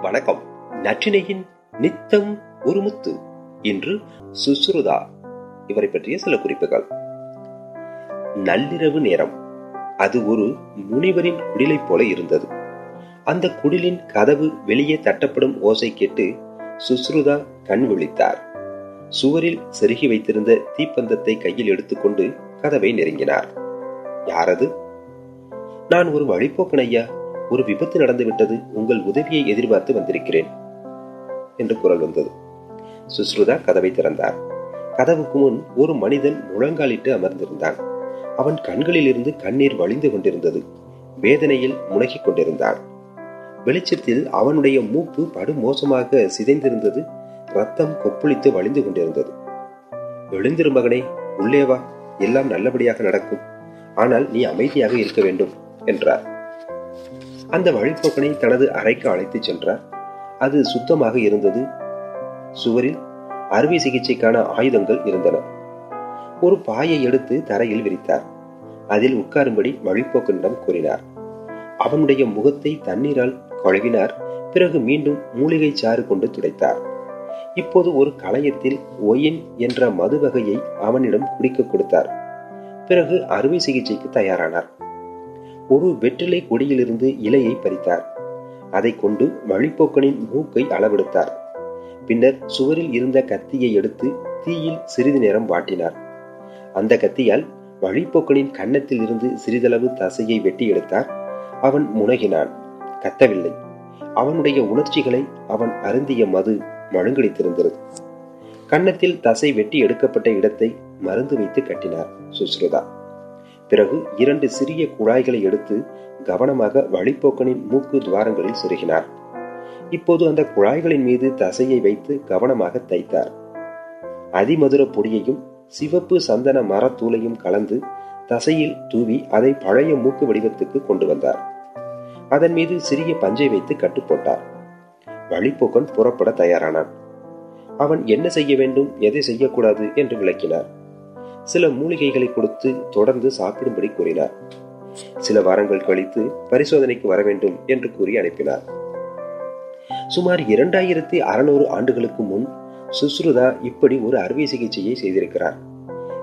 வணக்கம். நற்றினையின் நித்தம் ஒரு முத்து. இன்று சுசுருதா இவரை பற்றிய சில குறிப்புகள். நள்ளிரவு நேரம். அது ஒரு முனிவரின் குடிலை போல இருந்தது. அந்த குடிலின் கதவு வெளியே தட்டப்படும் ஓசை கேட்டு சுஸ்ருதா கண் விழித்தார். சுவரில் செருகி வைத்திருந்த தீப்பந்தத்தை கையில் எடுத்துக்கொண்டு கதவை நெருங்கினார். யாரது? நான் ஒரு வழிபோக்கன் ஐயா. ஒரு விபத்து நடந்துவிட்டது உங்கள் உதவியை எதிர்பார்த்து வந்திருக்கிறேன் என்று குரல் வந்தது. சுஸ்ருதா கதவை திறந்தார். கதவுக்கு முன் ஒரு மனிதன் முழங்காலிட்டு அமர்ந்திருந்தான். அவன் கண்களில் இருந்து கண்ணீர் வழிந்து கொண்டிருந்தது. வேதனையில் முனகிக் கொண்டிருந்தான். வெளிச்சத்தில் அவனுடைய மூக்கு படு மோசமாக சிதைந்திருந்தது. ரத்தம் கொப்புளித்து வழிந்து கொண்டிருந்தது. எழுந்திரு மகனே உள்ளே வா. எல்லாம் நல்லபடியாக நடக்கும். ஆனால் நீ அமைதியாக இருக்க வேண்டும் என்றார். அந்த வழிப்போக்கனை தனது அறைக்கு அழைத்துச் சென்றார். அது சுத்தமாக இருந்தது. சுவரில் அறுவை சிகிச்சைக்கான ஆயுதங்கள் இருந்தன. ஒரு பாயை எடுத்து தரையில் விரித்தார். அதில் உட்காரும்படி வழிப்போக்கனிடம் கூறினார். அவனுடைய முகத்தை தண்ணீரால் கழுவினார். பிறகு மீண்டும் மூலிகை சாறு கொண்டு துடைத்தார். இப்போது ஒரு களையத்தில் ஒயின் என்ற மது வகையை அவனிடம் குடிக்க கொடுத்தார். பிறகு அறுவை சிகிச்சைக்கு தயாரானார். ஒரு வெற்றிலை கொடியிலிருந்து இலையை பறித்தார். அதை கொண்டு வழிப்போக்கனின் மூக்கை அளவெடுத்தார். பின்னர் சுவரில் இருந்த கத்தியை எடுத்து தீயில் சிறிது நேரம் வாட்டினார். அந்த கத்தியால் வழிப்போக்கனின் கன்னத்தில் இருந்து சிறிதளவு தசையை வெட்டி எடுத்தார். அவன் முனகினான். கத்தவில்லை. அவனுடைய உணர்ச்சிகளை அவன் அருந்திய மது மழுங்கடித்திருந்தது. கன்னத்தில் தசை வெட்டி எடுக்கப்பட்ட இடத்தை மருந்து வைத்து கட்டினார் சுஸ்ருதா. பிறகு இரண்டு சிறிய குழாய்களை எடுத்து கவனமாக வழிப்போக்கனின் மூக்கு துவாரங்களில் சுருகினார். இப்போது அந்த குழாய்களின் மீது தசையை வைத்து கவனமாக தைத்தார். அதிமதுர பொடியையும் சிவப்பு சந்தன மரத்தூளையும் கலந்து தசையில் தூவி அதை பழைய மூக்கு வடிவத்துக்கு கொண்டு வந்தார். அதன் மீது சிறிய பஞ்சை வைத்து கட்டு போட்டார் வழிப்போக்கன் புறப்பட தயாரானான். அவன் என்ன செய்ய வேண்டும் எதை செய்யக்கூடாது என்று விளக்கினார். சில மூலிகைகளை கொடுத்து தொடர்ந்து சாப்பிடும்படி கூறினார். சில வாரங்கள் கழித்து பரிசோதனைக்கு வர வேண்டும் என்று கூறி அனுப்பினார். சுமார் இரண்டாயிரத்தி அறுநூறு ஆண்டுகளுக்கு முன் சுஸ்ருதா இப்படி ஒரு அறுவை சிகிச்சையை செய்திருக்கிறார்.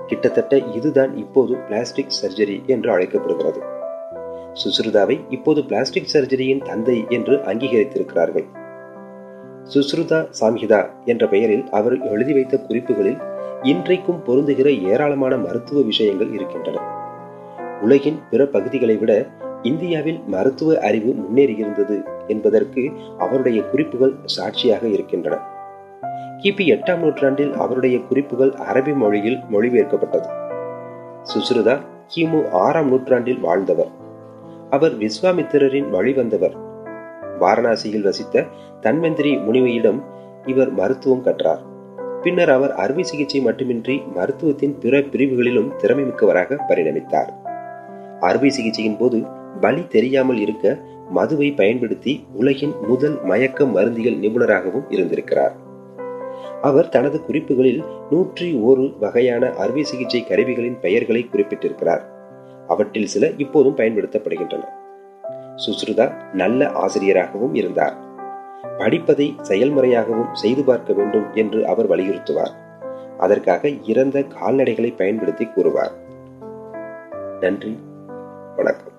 கிட்டத்தட்ட இதுதான் இப்போது பிளாஸ்டிக் சர்ஜரி என்று அழைக்கப்படுகிறது. சுஸ்ருதாவை இப்போது பிளாஸ்டிக் சர்ஜரியின் தந்தை என்று அங்கீகரித்திருக்கிறார்கள். சுஸ்ருதா சாம்ஹிதா என்ற பெயரில் அவர் எழுதி வைத்த குறிப்புகளில் இன்றைக்கும் பொருந்துகிற ஏராளமான மருத்துவ விஷயங்கள் இருக்கின்றன. உலகின் பிற பகுதிகளை விட இந்தியாவில் மருத்துவ அறிவு முன்னேறியிருந்தது என்பதற்கு அவருடைய குறிப்புகள் சாட்சியாக இருக்கின்றன. கிபி எட்டாம் நூற்றாண்டில் அவருடைய குறிப்புகள் அரபி மொழியில் மொழிபெயர்க்கப்பட்டது. சுசுருதா கிமு ஆறாம் நூற்றாண்டில் வாழ்ந்தவர். அவர் விஸ்வாமித்திரரின் வழிவந்தவர். வாரணாசியில் வசித்த தன்வந்திரி முனிவையிடம் இவர் மருத்துவம் கற்றார். பின்னர் அவர் அறுவை சிகிச்சை மட்டுமின்றி மருத்துவத்தின் பிற பிரிவுகளிலும் திறமை மிக்கவராக பரிணமித்தார். அறுவை சிகிச்சையின் போது பலி தெரியாமல் இருக்க மதுவை பயன்படுத்தி உலகின் முதல் மயக்க மருந்தியல் நிபுணராகவும் இருந்திருக்கிறார். அவர் தனது குறிப்புகளில் நூற்றி ஒரு வகையான அறுவை சிகிச்சை கருவிகளின் பெயர்களை குறிப்பிட்டிருக்கிறார். அவற்றில் சில இப்போதும் பயன்படுத்தப்படுகின்றன. சுஸ்ருதா நல்ல ஆசிரியராகவும் இருந்தார். படிப்பதை செயல்முறையாகவும் செய்து பார்க்க வேண்டும் என்று அவர் வலியுறுத்துவார். அதற்காக இறந்த கால்நடைகளை பயன்படுத்தி கூறுவார். நன்றி. வணக்கம்.